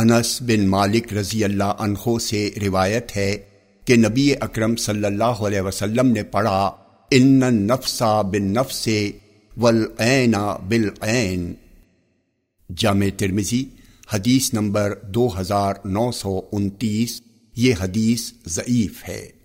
انس بن مالک رضی اللہ عنہ سے روایت ہے کہ نبی اکرم صلی اللہ علیہ وسلم نے پڑھا، ان نفسا بن نفس والعین بالعین جامع ترمزی حدیث نمبر دو ہزار نو سو انتیس، یہ حدیث ضعیف ہے۔